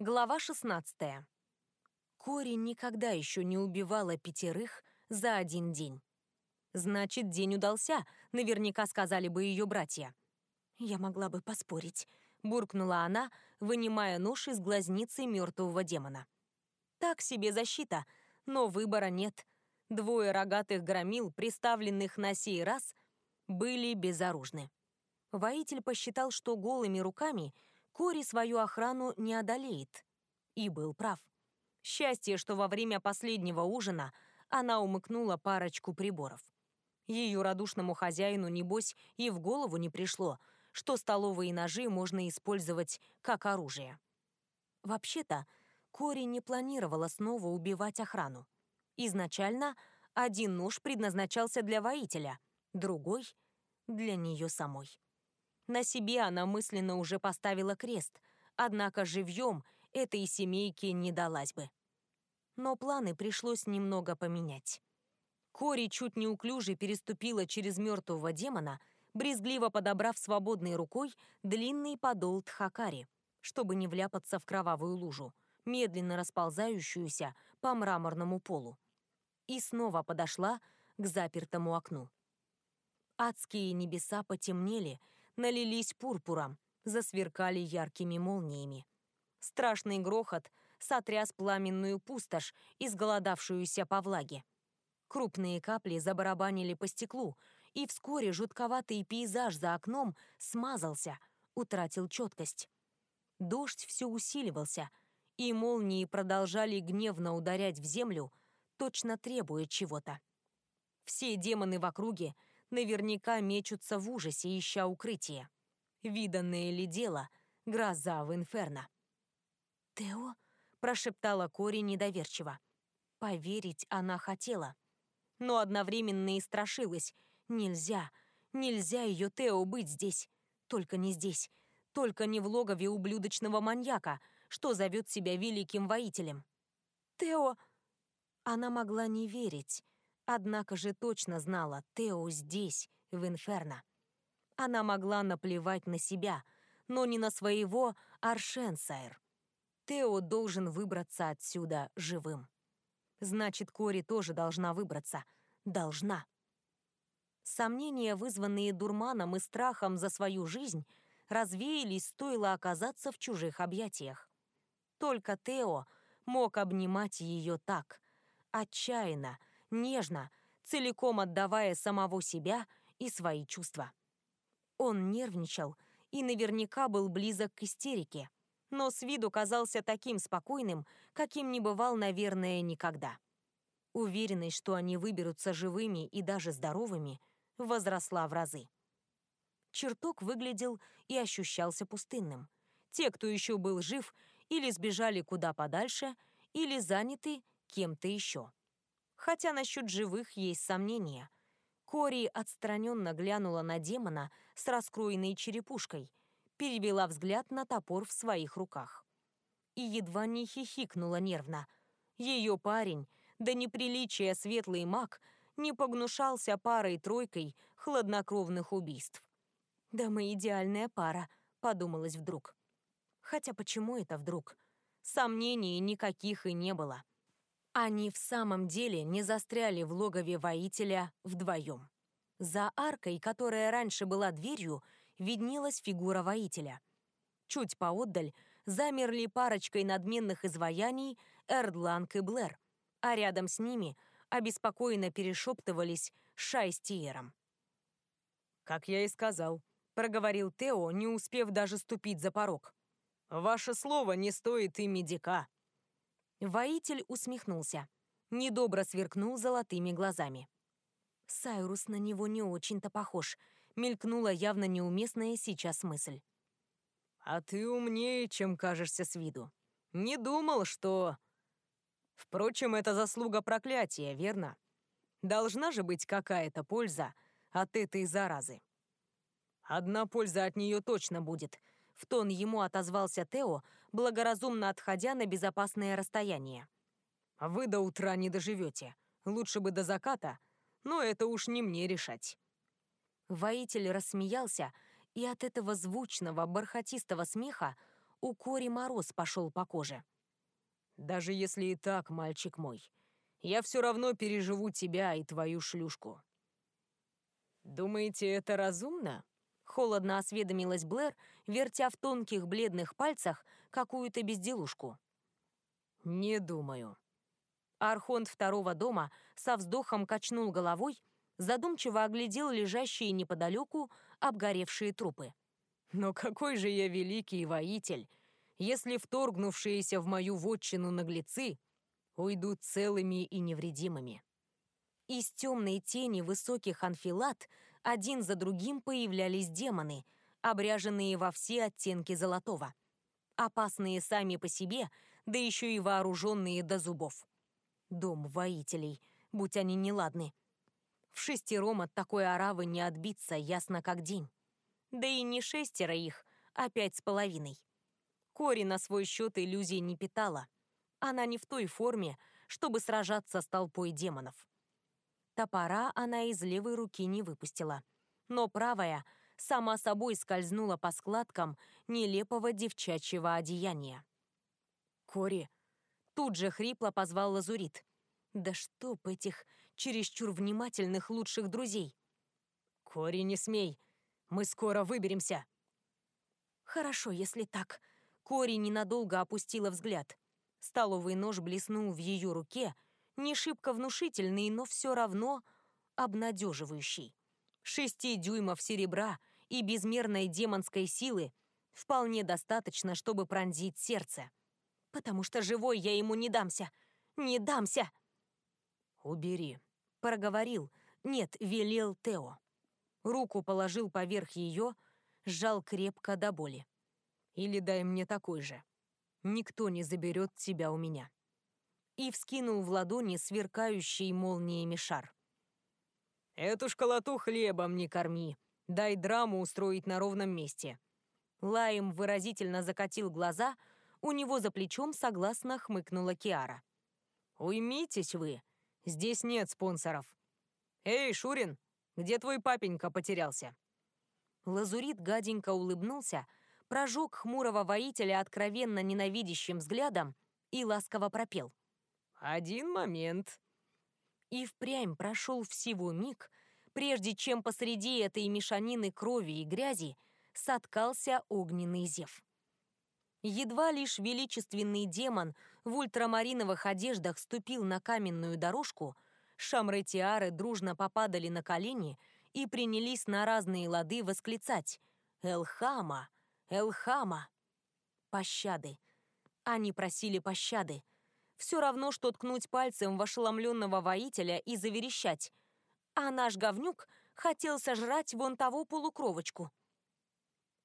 Глава 16. Кори никогда еще не убивала пятерых за один день. Значит, день удался, наверняка сказали бы ее братья. Я могла бы поспорить, буркнула она, вынимая нож из глазницы мертвого демона. Так себе защита, но выбора нет. Двое рогатых громил, приставленных на сей раз, были безоружны. Воитель посчитал, что голыми руками — Кори свою охрану не одолеет. И был прав. Счастье, что во время последнего ужина она умыкнула парочку приборов. Ее радушному хозяину, небось, и в голову не пришло, что столовые ножи можно использовать как оружие. Вообще-то, Кори не планировала снова убивать охрану. Изначально один нож предназначался для воителя, другой — для нее самой. На себе она мысленно уже поставила крест, однако живьем этой семейке не далась бы. Но планы пришлось немного поменять. Кори чуть неуклюже переступила через мертвого демона, брезгливо подобрав свободной рукой длинный подол Тхакари, чтобы не вляпаться в кровавую лужу, медленно расползающуюся по мраморному полу. И снова подошла к запертому окну. Адские небеса потемнели, налились пурпуром, засверкали яркими молниями. Страшный грохот сотряс пламенную пустошь, изголодавшуюся по влаге. Крупные капли забарабанили по стеклу, и вскоре жутковатый пейзаж за окном смазался, утратил четкость. Дождь все усиливался, и молнии продолжали гневно ударять в землю, точно требуя чего-то. Все демоны в округе наверняка мечутся в ужасе, ища укрытие. Виданное ли дело, гроза в инферно. «Тео?» — прошептала Кори недоверчиво. Поверить она хотела, но одновременно и страшилась. Нельзя, нельзя ее Тео быть здесь. Только не здесь, только не в логове ублюдочного маньяка, что зовет себя великим воителем. «Тео!» Она могла не верить, Однако же точно знала, Тео здесь, в Инферно. Она могла наплевать на себя, но не на своего Аршенсайр. Тео должен выбраться отсюда живым. Значит, Кори тоже должна выбраться. Должна. Сомнения, вызванные дурманом и страхом за свою жизнь, развеялись, стоило оказаться в чужих объятиях. Только Тео мог обнимать ее так, отчаянно, нежно, целиком отдавая самого себя и свои чувства. Он нервничал и наверняка был близок к истерике, но с виду казался таким спокойным, каким не бывал, наверное, никогда. Уверенность, что они выберутся живыми и даже здоровыми, возросла в разы. Чертог выглядел и ощущался пустынным. Те, кто еще был жив, или сбежали куда подальше, или заняты кем-то еще хотя насчет живых есть сомнения. Кори отстраненно глянула на демона с раскроенной черепушкой, перевела взгляд на топор в своих руках. И едва не хихикнула нервно. Ее парень, да неприличие светлый маг, не погнушался парой-тройкой хладнокровных убийств. «Да мы идеальная пара», — подумалось вдруг. Хотя почему это вдруг? Сомнений никаких и не было. Они в самом деле не застряли в логове воителя вдвоем. За аркой, которая раньше была дверью, виднелась фигура воителя. Чуть поотдаль замерли парочкой надменных изваяний Эрдланг и Блэр, а рядом с ними обеспокоенно перешептывались Шай. «Как я и сказал», — проговорил Тео, не успев даже ступить за порог. «Ваше слово не стоит и медика». Воитель усмехнулся. Недобро сверкнул золотыми глазами. Сайрус на него не очень-то похож. Мелькнула явно неуместная сейчас мысль. «А ты умнее, чем кажешься с виду. Не думал, что...» «Впрочем, это заслуга проклятия, верно? Должна же быть какая-то польза от этой заразы». «Одна польза от нее точно будет», — в тон ему отозвался Тео, благоразумно отходя на безопасное расстояние. «Вы до утра не доживете. Лучше бы до заката, но это уж не мне решать». Воитель рассмеялся, и от этого звучного, бархатистого смеха у Кори мороз пошел по коже. «Даже если и так, мальчик мой, я все равно переживу тебя и твою шлюшку». «Думаете, это разумно?» Холодно осведомилась Блэр, вертя в тонких бледных пальцах какую-то безделушку. «Не думаю». Архонт второго дома со вздохом качнул головой, задумчиво оглядел лежащие неподалеку обгоревшие трупы. «Но какой же я великий воитель, если вторгнувшиеся в мою вотчину наглецы уйдут целыми и невредимыми?» Из темной тени высоких анфилат один за другим появлялись демоны, обряженные во все оттенки золотого. Опасные сами по себе, да еще и вооруженные до зубов. Дом воителей, будь они неладны. В шестером от такой оравы не отбиться, ясно как день. Да и не шестеро их, а пять с половиной. Кори на свой счет иллюзий не питала. Она не в той форме, чтобы сражаться с толпой демонов. Топора она из левой руки не выпустила. Но правая сама собой скользнула по складкам нелепого девчачьего одеяния. «Кори!» Тут же хрипло позвал Лазурит. «Да чтоб этих чересчур внимательных лучших друзей!» «Кори, не смей! Мы скоро выберемся!» «Хорошо, если так». Кори ненадолго опустила взгляд. Столовый нож блеснул в ее руке — не шибко внушительный, но все равно обнадеживающий. Шести дюймов серебра и безмерной демонской силы вполне достаточно, чтобы пронзить сердце. Потому что живой я ему не дамся. Не дамся! «Убери», — проговорил. Нет, велел Тео. Руку положил поверх ее, сжал крепко до боли. «Или дай мне такой же. Никто не заберет тебя у меня» и вскинул в ладони сверкающий молниями шар. «Эту школоту хлебом не корми. Дай драму устроить на ровном месте». Лаем выразительно закатил глаза, у него за плечом согласно хмыкнула Киара. «Уймитесь вы, здесь нет спонсоров. Эй, Шурин, где твой папенька потерялся?» Лазурит гаденько улыбнулся, прожег хмурого воителя откровенно ненавидящим взглядом и ласково пропел. Один момент. И впрямь прошел всего миг, прежде чем посреди этой мешанины крови и грязи соткался огненный зев. Едва лишь величественный демон в ультрамариновых одеждах ступил на каменную дорожку, шамретиары дружно попадали на колени и принялись на разные лады восклицать «Элхама! Элхама!» Пощады. Они просили пощады, все равно, что ткнуть пальцем в ошеломленного воителя и заверещать. А наш говнюк хотел сожрать вон того полукровочку.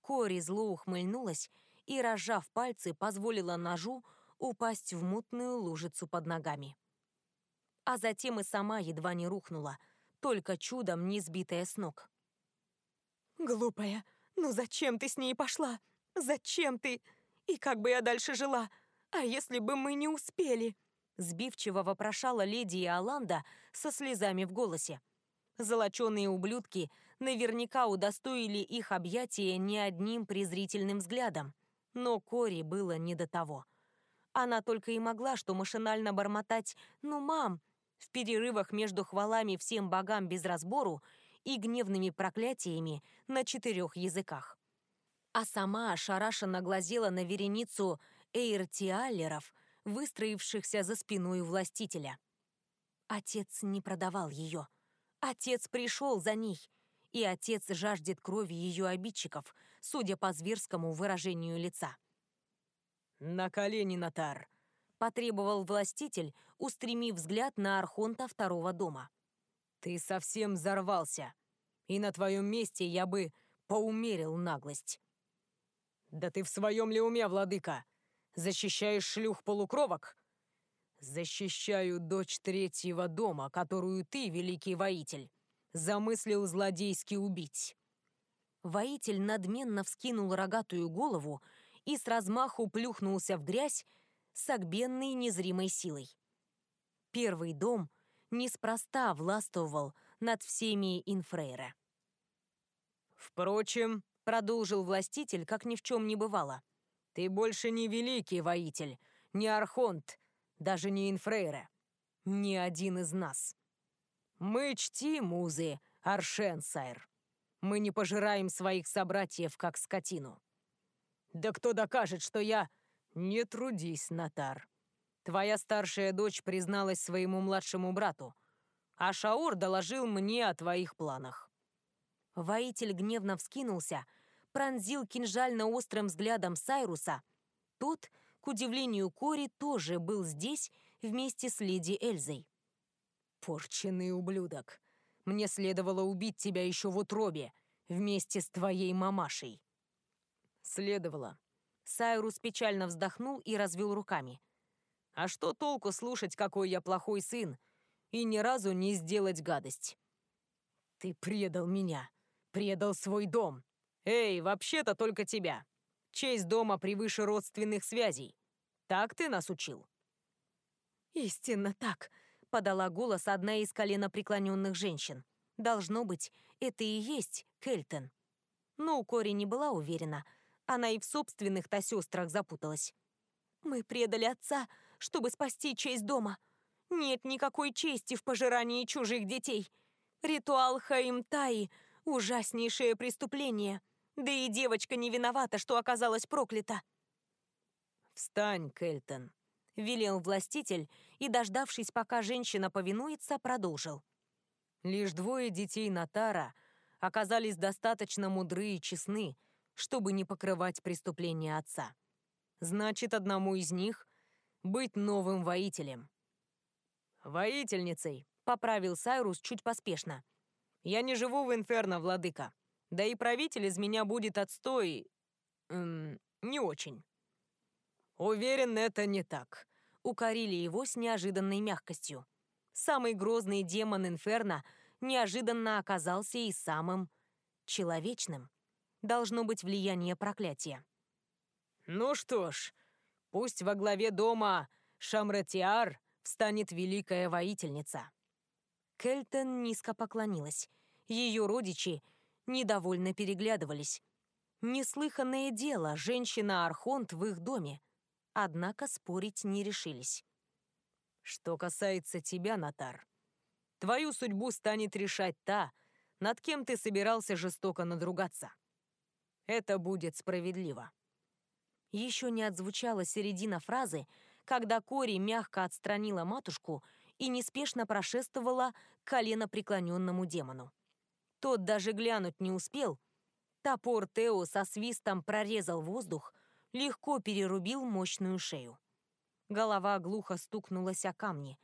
Кори зло ухмыльнулась и, разжав пальцы, позволила ножу упасть в мутную лужицу под ногами. А затем и сама едва не рухнула, только чудом не сбитая с ног. «Глупая, ну зачем ты с ней пошла? Зачем ты? И как бы я дальше жила?» «А если бы мы не успели?» Сбивчиво вопрошала леди Иоланда со слезами в голосе. Золоченые ублюдки наверняка удостоили их объятия не одним презрительным взглядом. Но Кори было не до того. Она только и могла что машинально бормотать «Ну, мам!» в перерывах между хвалами всем богам без разбору и гневными проклятиями на четырех языках. А сама ошарашенно глазела на вереницу эйртиаллеров, выстроившихся за спиной властителя. Отец не продавал ее. Отец пришел за ней. И отец жаждет крови ее обидчиков, судя по зверскому выражению лица. «На колени, Натар!» — потребовал властитель, устремив взгляд на Архонта второго дома. «Ты совсем взорвался, и на твоем месте я бы поумерил наглость». «Да ты в своем ли уме, владыка?» Защищаешь шлюх-полукровок? Защищаю дочь третьего дома, которую ты, великий воитель, замыслил злодейски убить. Воитель надменно вскинул рогатую голову и с размаху плюхнулся в грязь с огбенной незримой силой. Первый дом неспроста властвовал над всеми инфрейра. «Впрочем», — продолжил властитель, как ни в чем не бывало, — Ты больше не великий воитель, не Архонт, даже не Инфрейре. Ни один из нас. Мы чтим музы, Аршенсайр. Мы не пожираем своих собратьев, как скотину. Да кто докажет, что я... Не трудись, Натар. Твоя старшая дочь призналась своему младшему брату, а Шаур доложил мне о твоих планах. Воитель гневно вскинулся, пронзил кинжально-острым взглядом Сайруса. Тот, к удивлению Кори, тоже был здесь вместе с леди Эльзой. «Порченый ублюдок! Мне следовало убить тебя еще в утробе, вместе с твоей мамашей!» «Следовало». Сайрус печально вздохнул и развел руками. «А что толку слушать, какой я плохой сын, и ни разу не сделать гадость?» «Ты предал меня, предал свой дом. Эй, вообще-то только тебя. Честь дома превыше родственных связей. Так ты нас учил?» «Истинно так», — подала голос одна из коленопреклоненных женщин. «Должно быть, это и есть Кельтон». Но Кори не была уверена. Она и в собственных-то сестрах запуталась. «Мы предали отца, чтобы спасти честь дома. Нет никакой чести в пожирании чужих детей. Ритуал Хаимтаи — ужаснейшее преступление. Да и девочка не виновата, что оказалась проклята». «Встань, Кельтон», — велел властитель и, дождавшись, пока женщина повинуется, продолжил. «Лишь двое детей Натара оказались достаточно мудры и честны, чтобы не покрывать преступления отца. Значит, одному из них быть новым воителем». «Воительницей», — поправил Сайрус чуть поспешно. «Я не живу в Инферно, владыка. Да и правитель из меня будет отстой... Эм, не очень». «Уверен, это не так», — укорили его с неожиданной мягкостью. Самый грозный демон Инферно неожиданно оказался и самым человечным. Должно быть влияние проклятия. «Ну что ж, пусть во главе дома Шамратиар встанет великая воительница». Кельтон низко поклонилась. Ее родичи недовольно переглядывались. Неслыханное дело, женщина-архонт в их доме. Однако спорить не решились. «Что касается тебя, Натар, твою судьбу станет решать та, над кем ты собирался жестоко надругаться. Это будет справедливо». Еще не отзвучала середина фразы, когда Кори мягко отстранила матушку и неспешно прошествовала к коленопреклоненному демону. Тот даже глянуть не успел. Топор Тео со свистом прорезал воздух, легко перерубил мощную шею. Голова глухо стукнулась о камни.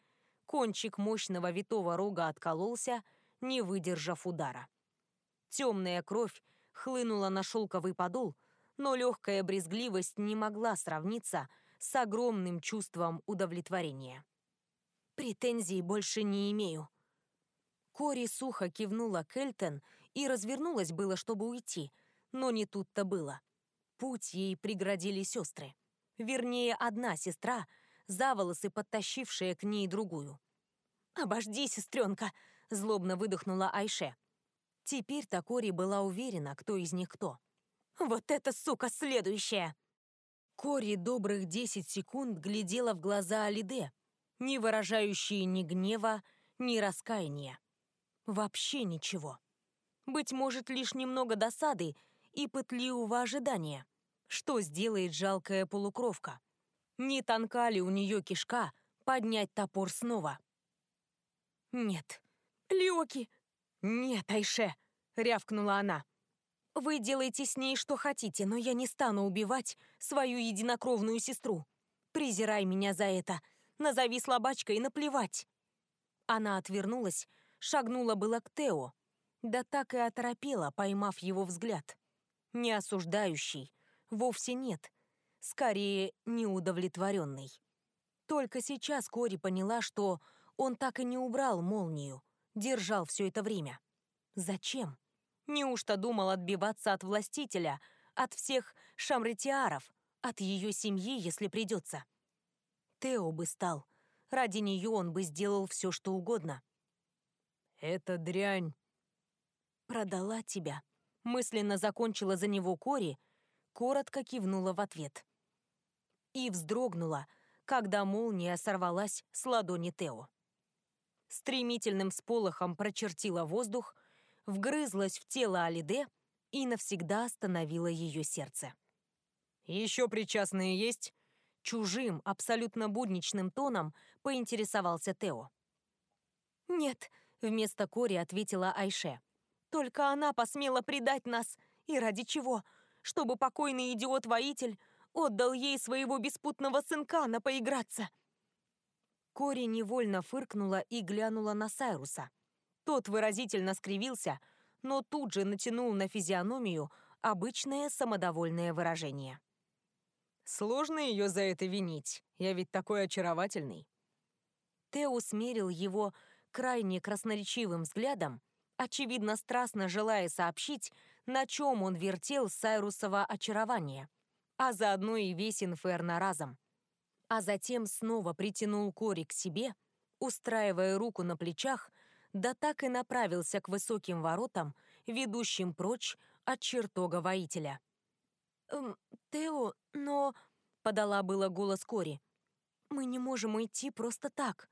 Кончик мощного витого рога откололся, не выдержав удара. Темная кровь хлынула на шелковый подол, но легкая брезгливость не могла сравниться с огромным чувством удовлетворения. «Претензий больше не имею». Кори сухо кивнула Кельтен и развернулась было, чтобы уйти, но не тут-то было. Путь ей преградили сестры. Вернее, одна сестра, за волосы подтащившая к ней другую. «Обожди, сестренка!» — злобно выдохнула Айше. Теперь Такори была уверена, кто из них кто. «Вот эта сука следующая!» Кори добрых десять секунд глядела в глаза Алиде, не выражающие ни гнева, ни раскаяния. Вообще ничего. Быть может, лишь немного досады и пытливого ожидания. Что сделает жалкая полукровка? Не тонка ли у нее кишка поднять топор снова? Нет. Лёки! Нет, Айше! Рявкнула она. Вы делаете с ней что хотите, но я не стану убивать свою единокровную сестру. Презирай меня за это. Назови слабачкой и наплевать. Она отвернулась, шагнула было к Тео, да так и оторопела, поймав его взгляд. Не осуждающий, Вовсе нет. Скорее, неудовлетворенный. Только сейчас Кори поняла, что он так и не убрал молнию, держал все это время. Зачем? Неужто думал отбиваться от властителя, от всех шамретиаров, от ее семьи, если придется? Тео бы стал. Ради нее он бы сделал все, что угодно. «Эта дрянь...» «Продала тебя», — мысленно закончила за него Кори, коротко кивнула в ответ. и вздрогнула, когда молния сорвалась с ладони Тео. Стремительным сполохом прочертила воздух, вгрызлась в тело Алиде и навсегда остановила ее сердце. «Еще причастные есть?» Чужим, абсолютно будничным тоном поинтересовался Тео. «Нет», — вместо Кори ответила Айше. «Только она посмела предать нас. И ради чего? Чтобы покойный идиот-воитель отдал ей своего беспутного сынка на поиграться». Кори невольно фыркнула и глянула на Сайруса. Тот выразительно скривился, но тут же натянул на физиономию обычное самодовольное выражение. «Сложно ее за это винить, я ведь такой очаровательный». Тео смерил его крайне красноречивым взглядом, очевидно страстно желая сообщить, на чем он вертел Сайрусова очарование, а заодно и весь инферно разом. А затем снова притянул Кори к себе, устраивая руку на плечах, да так и направился к высоким воротам, ведущим прочь от чертога воителя. «Эм, «Тео, но...» — подала было голос Кори. «Мы не можем идти просто так».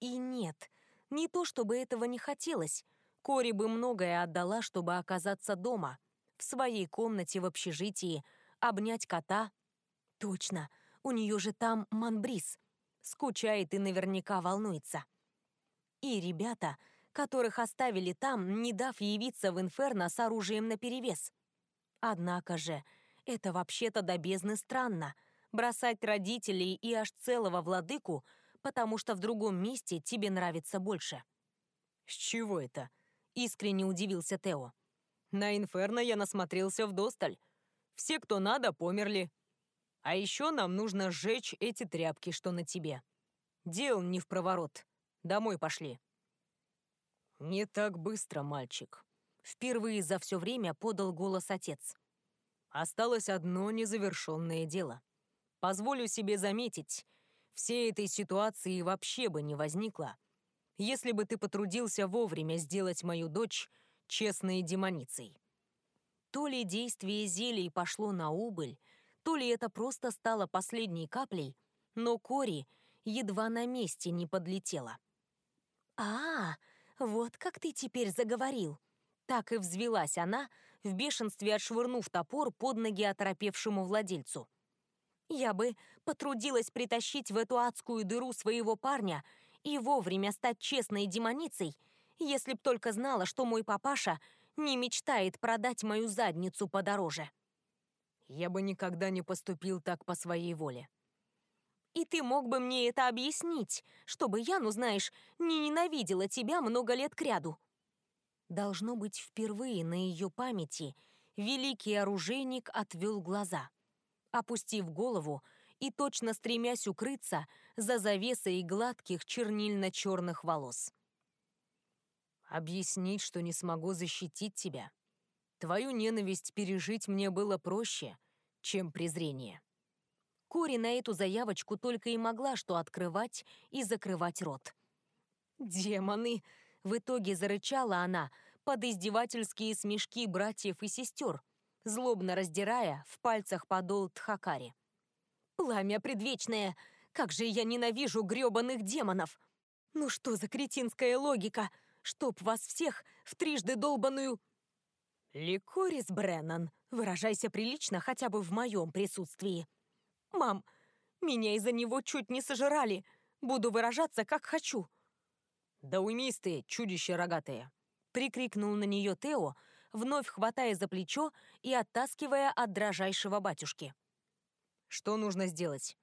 И нет, не то чтобы этого не хотелось. Кори бы многое отдала, чтобы оказаться дома, в своей комнате в общежитии, обнять кота. Точно, у нее же там манбрис. Скучает и наверняка волнуется. И ребята, которых оставили там, не дав явиться в инферно с оружием наперевес. Однако же, это вообще-то до бездны странно. Бросать родителей и аж целого владыку, потому что в другом месте тебе нравится больше. «С чего это?» — искренне удивился Тео. «На инферно я насмотрелся в досталь. Все, кто надо, померли. А еще нам нужно сжечь эти тряпки, что на тебе. Дел не в проворот. Домой пошли». «Не так быстро, мальчик», — впервые за все время подал голос отец. «Осталось одно незавершенное дело. Позволю себе заметить, всей этой ситуации вообще бы не возникло, если бы ты потрудился вовремя сделать мою дочь честной демоницей». То ли действие зелий пошло на убыль, то ли это просто стало последней каплей, но Кори едва на месте не подлетела. «А, «Вот как ты теперь заговорил!» Так и взвелась она, в бешенстве отшвырнув топор под ноги оторопевшему владельцу. «Я бы потрудилась притащить в эту адскую дыру своего парня и вовремя стать честной демоницей, если б только знала, что мой папаша не мечтает продать мою задницу подороже». «Я бы никогда не поступил так по своей воле», и ты мог бы мне это объяснить, чтобы я, ну знаешь, не ненавидела тебя много лет кряду. Должно быть, впервые на ее памяти великий оружейник отвел глаза, опустив голову и точно стремясь укрыться за завесой гладких чернильно-черных волос. «Объяснить, что не смогу защитить тебя. Твою ненависть пережить мне было проще, чем презрение». Кори на эту заявочку только и могла что открывать и закрывать рот. «Демоны!» — в итоге зарычала она под издевательские смешки братьев и сестер, злобно раздирая в пальцах подол Тхакари. «Пламя предвечное! Как же я ненавижу грёбаных демонов! Ну что за кретинская логика? Чтоб вас всех в трижды долбаную...» «Ликорис Бреннан, выражайся прилично хотя бы в моем присутствии», «Мам, меня из-за него чуть не сожрали. Буду выражаться, как хочу». «Да уймись ты, чудище рогатое!» прикрикнул на нее Тео, вновь хватая за плечо и оттаскивая от дрожайшего батюшки. «Что нужно сделать?»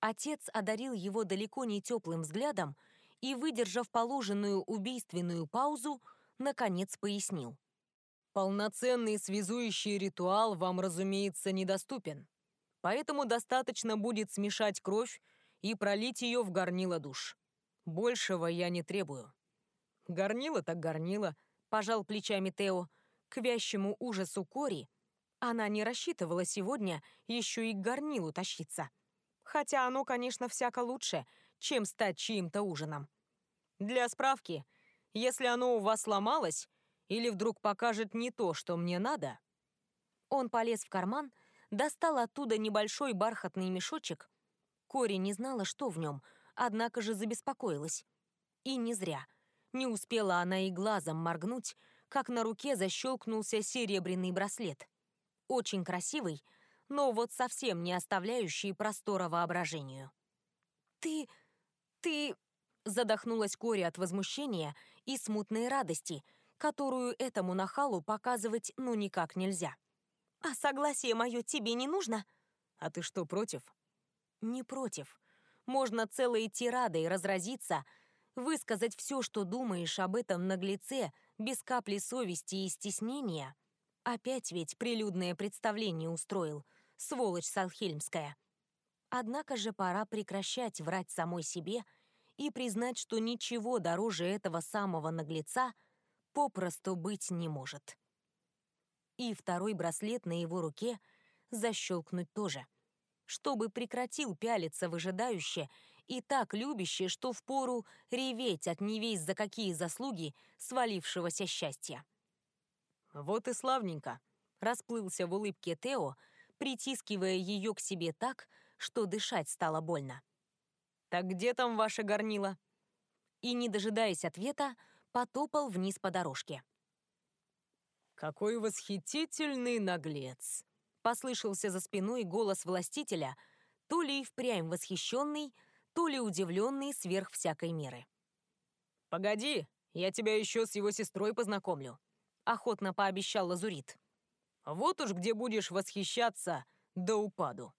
Отец одарил его далеко не теплым взглядом и, выдержав положенную убийственную паузу, наконец пояснил. «Полноценный связующий ритуал вам, разумеется, недоступен. Поэтому достаточно будет смешать кровь и пролить ее в горнило душ. Большего я не требую. Горнило так горнило, пожал плечами Тео. К вящему ужасу Кори она не рассчитывала сегодня еще и к горнилу тащиться. Хотя оно, конечно, всяко лучше, чем стать чьим-то ужином. Для справки, если оно у вас сломалось или вдруг покажет не то, что мне надо... Он полез в карман, достал оттуда небольшой бархатный мешочек. Кори не знала, что в нем, однако же забеспокоилась. И не зря. Не успела она и глазом моргнуть, как на руке защелкнулся серебряный браслет. Очень красивый, но вот совсем не оставляющий простора воображению. «Ты... ты...» — задохнулась Кори от возмущения и смутной радости, которую этому нахалу показывать ну никак нельзя. «А согласие мое тебе не нужно?» «А ты что, против?» «Не против. Можно целой тирадой разразиться, высказать все, что думаешь об этом наглеце, без капли совести и стеснения. Опять ведь прилюдное представление устроил, сволочь Салхельмская. Однако же пора прекращать врать самой себе и признать, что ничего дороже этого самого наглеца попросту быть не может. И второй браслет на его руке защелкнуть тоже, чтобы прекратил пялиться выжидающе и так любяще, что впору реветь от невесть за какие заслуги свалившегося счастья. «Вот и славненько», — расплылся в улыбке Тео, притискивая ее к себе так, что дышать стало больно. «Так где там ваше горнило?» И, не дожидаясь ответа, потопал вниз по дорожке. «Какой восхитительный наглец!» — послышался за спиной голос властителя, то ли и впрямь восхищенный, то ли удивленный сверх всякой меры. «Погоди, я тебя еще с его сестрой познакомлю», — охотно пообещал Лазурит. «Вот уж где будешь восхищаться до упаду».